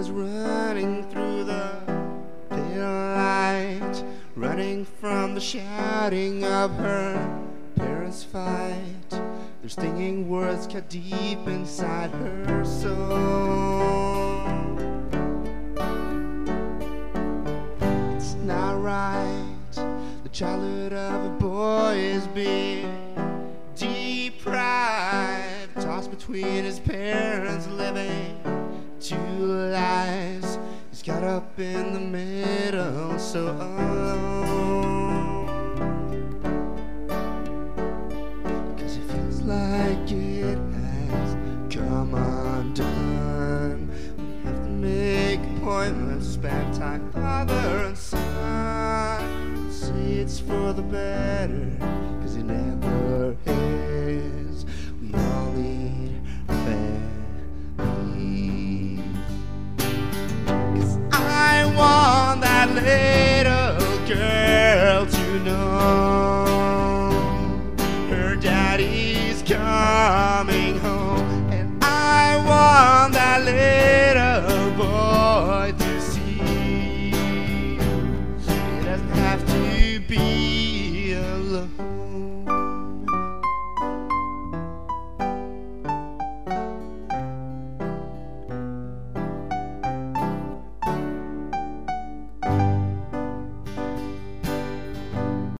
was running through the daylight, running from the shouting of her parents' fight. Their stinging words cut deep inside her soul. It's not right. The childhood of a boy is being deprived, tossed between his parents' living two lives. He's got up in the middle, so alone. Cause it feels like it has come undone. We have to make appointments, spend time, father and son. See, it's for the better, cause it never little girl to know her daddy's coming home, and I want that little boy to see it doesn't have to be alone.